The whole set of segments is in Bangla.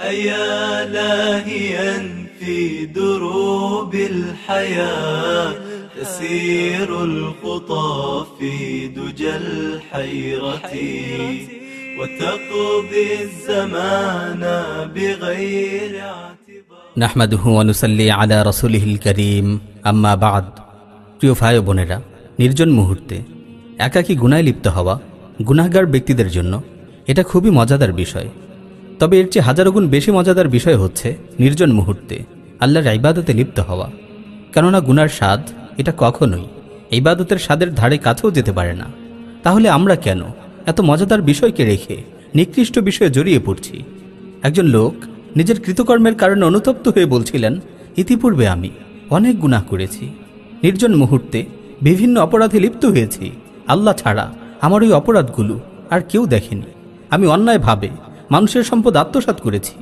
أيا لاهيا في دروب الحياة تسير الخطى في دجى الحيرة وتقضي الزمان بغير اعتبار নাহমাদুহু অনুসাল্লি আলা রসুলিহিল করিম আম্মা বাদ প্রিয় ভাই ও বোনেরা নির্জন মুহূর্তে একাকী গুনায় লিপ্ত হওয়া গুনাহগার ব্যক্তিদের জন্য এটা খুবই মজাদার বিষয় তবে এর চেয়ে হাজারো গুণ বেশি মজাদার বিষয় হচ্ছে নির্জন মুহূর্তে আল্লাহর ইবাদতে লিপ্ত হওয়া। কেননা গুনার স্বাদ এটা কখনোই ইবাদতের স্বাদের ধারে কাছেও যেতে পারে না। তাহলে আমরা কেন এত মজাদার বিষয়কে রেখে নিকৃষ্ট বিষয়ে জড়িয়ে পড়ছি? একজন লোক নিজের কৃতকর্মের কারণে অনুতপ্ত হয়ে বলছিলেন, ইতিপূর্বে আমি অনেক গুনাহ করেছি। নির্জন মুহূর্তে বিভিন্ন অপরাধে লিপ্ত হয়েছি। আল্লাহ ছাড়া আমার ওই অপরাধগুলো আর কেউ দেখেনি। আমি অন্যায়ভাবে মানুষের সম্পদ আত্মসাৎ করেছি,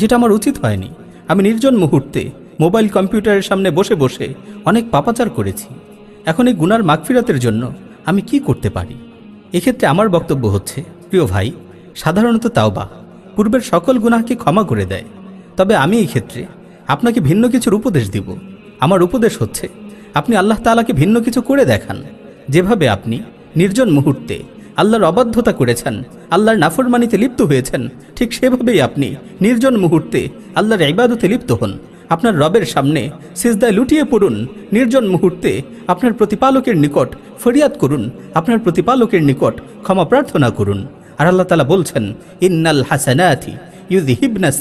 যেটা আমার উচিত হয়নি। আমি নির্জন মুহূর্তে মোবাইল কম্পিউটারের সামনে বসে বসে অনেক পাপাচার করেছি। এখন এই গুনার মাগফিরাতের জন্য আমি কি করতে পারি? এক্ষেত্রে আমার বক্তব্য হচ্ছে, প্রিয় ভাই, সাধারণত তাওবা পূর্বের সকল গুনাহকে ক্ষমা করে দেয়। তবে আমি এই ক্ষেত্রে আপনাকে ভিন্ন কিছুর উপদেশ দিব। আমার উপদেশ হচ্ছে, আপনি আল্লাহ তাআলাকে ভিন্ন কিছু করে দেখান। যেভাবে আপনি নির্জন মুহূর্তে আল্লাহর অবাধ্যতা করেছেন, আল্লাহর নাফরমানিতে লিপ্ত হয়েছেন। ঠিক সেভাবেই আপনি নির্জন মুহূর্তে আল্লাহর ইবাদতে লিপ্ত হন। আপনার রবের সামনে সিজদায় লুটিয়ে পড়ুন। নির্জন মুহূর্তে আপনার প্রতিপালকের নিকট ফরিয়াদ করুন। আপনার প্রতিপালকের নিকট ক্ষমা প্রার্থনা করুন। আর আল্লাহ তালা বলছেন, ইন্নাল হাসানাথি ইউদিহিবনা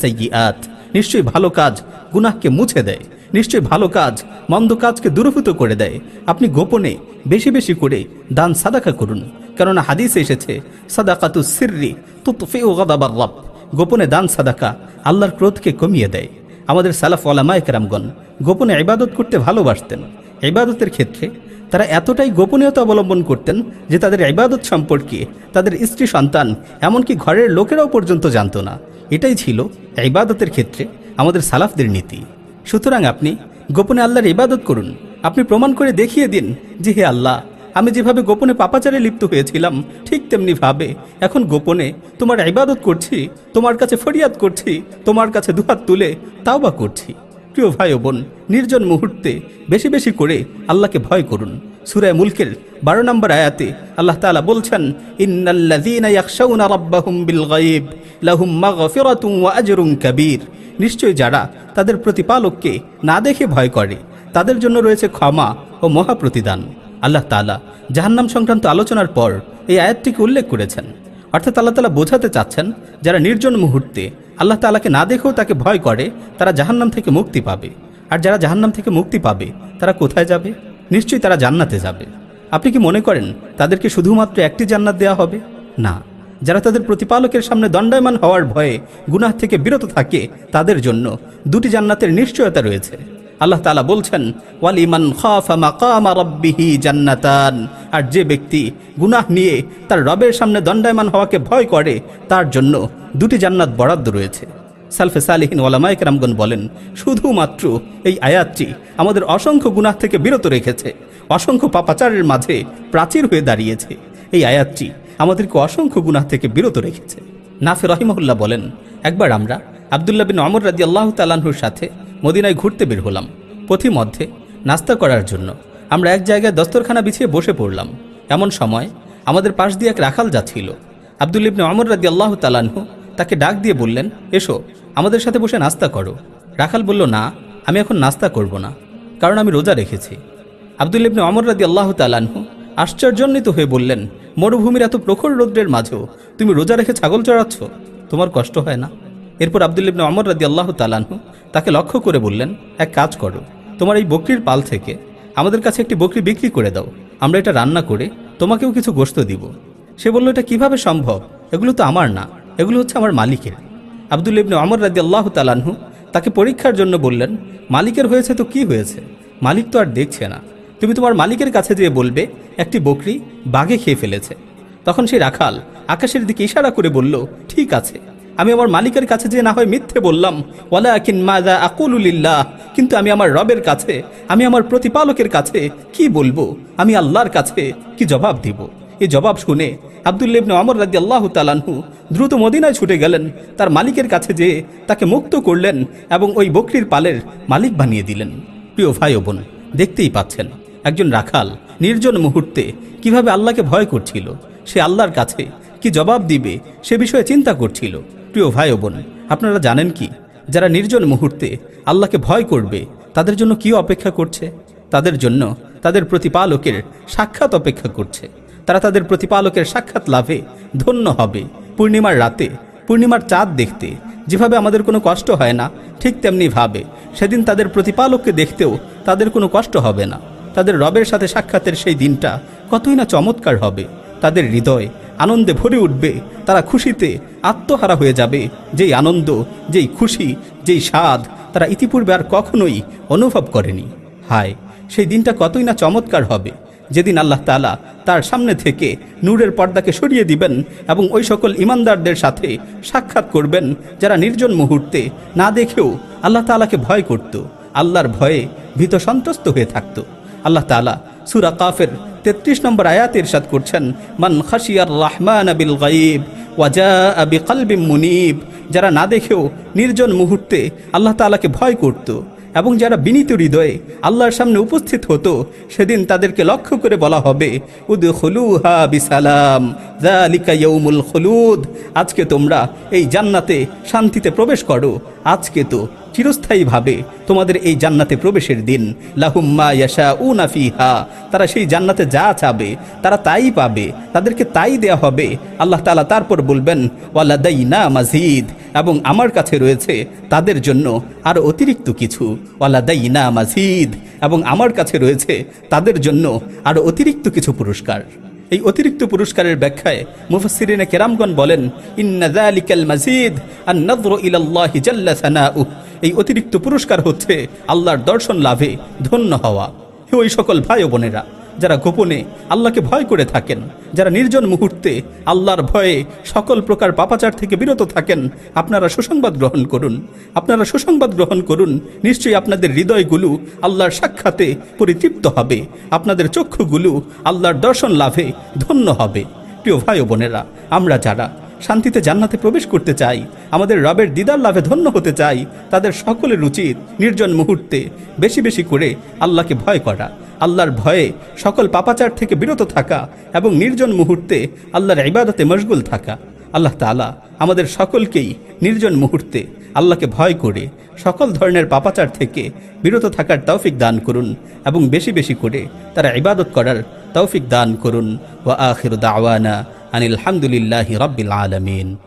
আত নিশ্চয়ই ভালো কাজ গুনাহকে মুছে দেয়। নিশ্চয়ই ভালো কাজ, মন্দ কাজকে দূরভূত করে দেয়। আপনি গোপনে বেশি বেশি করে দান সাদাকা করুন। কেননা হাদিস এসেছে, সাদাকাতু সিররি তুতফিউ গাদাবার রব, গোপনে দান সাদাকা আল্লাহর ক্রোধকে কমিয়ে দেয়। আমাদের সালাফ ওলামা একরামগণ গোপনে ইবাদত করতে ভালোবাসতেন। ইবাদতের ক্ষেত্রে তারা এতটাই গোপনীয়তা অবলম্বন করতেন যে তাদের ইবাদত সম্পর্কে তাদের স্ত্রী সন্তান এমনকি ঘরের লোকেরাও পর্যন্ত জানতো না। এটাই ছিল ইবাদতের ক্ষেত্রে আমাদের সালাফদের নীতি। সুতরাং আপনি গোপনে আল্লাহর ইবাদত করুন। আপনি প্রমাণ করে দেখিয়ে দিন যে হে আল্লাহ আমি যেভাবে গোপনে পাপাচারে লিপ্ত হয়েছিলাম, ঠিক তেমনি ভাবে। এখন গোপনে তোমার ইবাদত করছি, তোমার কাছে ফরিয়াদ করছি, তোমার কাছে দুহাত তুলে তাও বা করছি। প্রিয় ভাই বোন, নির্জন মুহূর্তে বেশি বেশি করে আল্লাহকে ভয় করুন। সুরায় মুলকের বারো নম্বর আয়াতে আল্লাহ তাআলা বলছেন কাবীর। নিশ্চয় যারা তাদের প্রতিপালককে না দেখে ভয় করে, তাদের জন্য রয়েছে ক্ষমা ও মহাপ্রতিদান। আল্লাহ তাআলা জাহান্নাম সংক্রান্ত আলোচনার পর এই আয়াতটিকে উল্লেখ করেছেন। অর্থাৎ আল্লাহ তালা বোঝাতে চাচ্ছেন, যারা নির্জন মুহূর্তে আল্লাহ তালাকে না দেখেও তাকে ভয় করে, তারা জাহান্নাম থেকে মুক্তি পাবে। আর যারা জাহান্নাম থেকে মুক্তি পাবে, তারা কোথায় যাবে? নিশ্চয়ই তারা জান্নাতে যাবে। আপনি কি মনে করেন তাদেরকে শুধুমাত্র একটি জান্নাত দেওয়া হবে? না। যারা তাদের প্রতিপালকের সামনে দণ্ডায়মান হওয়ার ভয়ে গুনাহ থেকে বিরত থাকে, তাদের জন্য দুটি জান্নাতের নিশ্চয়তা রয়েছে। আল্লাহ তালা বলছেন, ওয়ালিমান জান্নাতান। আর যে ব্যক্তি গুনাহ নিয়ে তার রবের সামনে দণ্ডায়মান হওয়াকে ভয় করে, তার জন্য দুটি জান্নাত বরাদ্দ রয়েছে। সালফে সালিহিন ওলামায়ক রামগন বলেন, শুধুমাত্র এই আয়াতটি আমাদের অসংখ্য গুনাহ থেকে বিরত রেখেছে। অসংখ্য পাপাচারের মাঝে প্রাচীর হয়ে দাঁড়িয়েছে। এই আয়াতটি আমাদেরকে অসংখ্য গুনাহ থেকে বিরত রেখেছে। নাফে রহিমহুল্লাহ বলেন, একবার আমরা আবদুল্লাহ বিন অমর রাজি আল্লাহ তালাহুর সাথে মদিনায় ঘুরতে বের হলাম। পথিমধ্যে নাস্তা করার জন্য আমরা এক জায়গায় দস্তরখানা বিছিয়ে বসে পড়লাম। এমন সময় আমাদের পাশ দিয়ে এক রাখাল যাচ্ছিল। আবদুল ইবনে অমর রাজি আল্লাহ তালাহু তাকে ডাক দিয়ে বললেন, এসো, আমাদের সাথে বসে নাস্তা করো। রাখাল বলল, না, আমি এখন নাস্তা করব না, কারণ আমি রোজা রেখেছি। আবদুল ইবনে অমর রাজি আল্লাহ তালাহু আশ্চর্যান্বিত হয়ে বললেন, মরুভূমির এত প্রখর রৌদ্রের মাঝেও তুমি রোজা রেখে ছাগল চড়াচ্ছ? তোমার কষ্ট হয় না? এরপর আবদুল ইবনে অমর রাজি আল্লাহ তালাহু তাকে লক্ষ্য করে বললেন, এক কাজ করো, তোমার এই বকরির পাল থেকে আমাদের কাছে একটি বকরি বিক্রি করে দাও, আমরা এটা রান্না করে তোমাকেও কিছু গোস্ত দিব। সে বলল, এটা কীভাবে সম্ভব? এগুলো তো আমার না, এগুলো হচ্ছে আমার মালিকের। আবদুল ইবনে অমর রাজি আল্লাহ তালাহু তাকে পরীক্ষার জন্য বললেন, মালিকের হয়েছে তো কি হয়েছে? মালিক তো আর দেখছে না। তুমি তোমার মালিকের কাছে যেয়ে বলবে, একটি বকরি বাঘে খেয়ে ফেলেছে। তখন সেই রাখাল আকাশের দিকে ইশারা করে বলল, ঠিক আছে। আমি আমার মালিকের কাছে যে না হয় মিথ্যে বললাম। ওয়ালা আকিন মাজা আকুলুলিল্লাহ কিন্তু আমি আমার রবের কাছে, আমি আমার প্রতিপালকের কাছে কি বলব? আমি আল্লাহর কাছে কি জবাব দিব? এই জবাব শুনে আবদুল্লেবনে অমর রাজি আল্লাহ তালানহু দ্রুত মদিনায় ছুটে গেলেন। তার মালিকের কাছে যেয়ে তাকে মুক্ত করলেন এবং ওই বকরির পালের মালিক বানিয়ে দিলেন। প্রিয় ভাই বোন, দেখতেই পাচ্ছেন একজন রাখাল নির্জন মুহূর্তে কীভাবে আল্লাহকে ভয় করছিল, সে আল্লাহর কাছে কি জবাব দিবে সে বিষয়ে চিন্তা করছিল। প্রিয় ভাই বোন, আপনারা জানেন কি? যারা নির্জন মুহূর্তে আল্লাহকে ভয় করবে, তাদের জন্য কি অপেক্ষা করছে? তাদের জন্য তাদের প্রতিপালকের সাক্ষাৎ অপেক্ষা করছে। তারা তাদের প্রতিপালকের সাক্ষাৎ লাভে ধন্য হবে। পূর্ণিমার রাতে, পূর্ণিমার চাঁদ দেখতে যেভাবে আমাদের কোনো কষ্ট হয় না, ঠিক তেমনি ভাবে সেদিন তাদের প্রতিপালককে দেখতেও তাদের কোনো কষ্ট হবে না। তাদের রবের সাথে সাক্ষাতের সেই দিনটা কতই না চমৎকার হবে। তাদের হৃদয় আনন্দে ভরে উঠবে, তারা খুশিতে আত্মহারা হয়ে যাবে। যেই আনন্দ, যেই খুশি, যেই স্বাদ, তারা ইতিপূর্বে আর কখনোই অনুভব করেনি। হায়, সেই দিনটা কতই না চমৎকার হবে। যেদিন আল্লাহ তালা তার সামনে থেকে নূরের পর্দাকে সরিয়ে দিবেন এবং ওই সকল ইমানদারদের সাথে সাক্ষাৎ করবেন, যারা নির্জন মুহূর্তে না দেখেও আল্লাহ তালাকে ভয় করত। আল্লাহর ভয়ে ভীত সন্ত্রস্ত হয়ে থাকত। আল্লাহ তালা সুরা কাফের তেত্রিশ নম্বর আয়াত ইরশাদ করছেন, মান খাসিয়ার রহমান আবিল গাইব ওয়াজা আবি কালবিম মুনিব যারা না দেখেও নির্জন মুহূর্তে আল্লাহ তালাকে ভয় করত এবং যারা বিনীত হৃদয়ে আল্লাহর সামনে উপস্থিত হতো, সেদিন তাদেরকে লক্ষ্য করে বলা হবে উদ হলুহা বিসালাম হলুদ আজকে তোমরা এই জান্নাতে শান্তিতে প্রবেশ করো আজকে তো চিরস্থায়ীভাবে তোমাদের এই জান্নাতে প্রবেশের দিন। লাহুম্মা ইয়াশা উ নাফিহা তারা সেই জান্নাতে যা চাবে, তারা তাই পাবে, তাদেরকে তাই দেয়া হবে। আল্লাহ তালা তারপর বলবেন ওয়ালাদাই না মাজিদ এবং আমার কাছে রয়েছে তাদের জন্য আর অতিরিক্ত কিছু। ওয়ালাদাই না মাজিদ এবং আমার কাছে রয়েছে তাদের জন্য আর অতিরিক্ত কিছু পুরস্কার। এই অতিরিক্ত পুরস্কারের ব্যাখ্যায় মুফাসসিরিনে কেরামগণ বলেন, ইন্না যালিকাল মাজিদ আন নাযরু ইলাল্লাহি জাল্লা সানাউ। এই অতিরিক্ত পুরস্কার হচ্ছে আল্লাহর দর্শন লাভে ধন্য হওয়া। হে ওই সকল ভাই বোনেরা যারা গোপনে আল্লাহকে ভয় করে থাকেন, যারা নির্জন মুহূর্তে আল্লাহর ভয়ে সকল প্রকার পাপাচার থেকে বিরত থাকেন, আপনারা সুসংবাদ গ্রহণ করুন। আপনারা সুসংবাদ গ্রহণ করুন, নিশ্চয়ই আপনাদের হৃদয়গুলো আল্লাহর সাক্ষাতে পরিতৃপ্ত হবে। আপনাদের চক্ষুগুলো আল্লাহর দর্শন লাভে ধন্য হবে। প্রিয় ভাই বোনেরা, আমরা যারা শান্তিতে জান্নাতে প্রবেশ করতে চাই, আমাদের রবের দিদার লাভে ধন্য হতে চাই, তাদের সকলের উচিত নির্জন মুহূর্তে বেশি বেশি করে আল্লাহকে ভয় করা। আল্লাহর ভয়ে সকল পাপাচার থেকে বিরত থাকা এবং নির্জন মুহূর্তে আল্লাহর ইবাদতে মশগুল থাকা। আল্লাহ তালা আমাদের সকলকেই নির্জন মুহূর্তে আল্লাহকে ভয় করে সকল ধরনের পাপাচার থেকে বিরত থাকার তৌফিক দান করুন এবং বেশি বেশি করে তারা ইবাদত করার তৌফিক দান করুন। ওয়া আখির দাওয়ানা আনিল হামদুলিল্লাহি রাব্বিল আলামিন।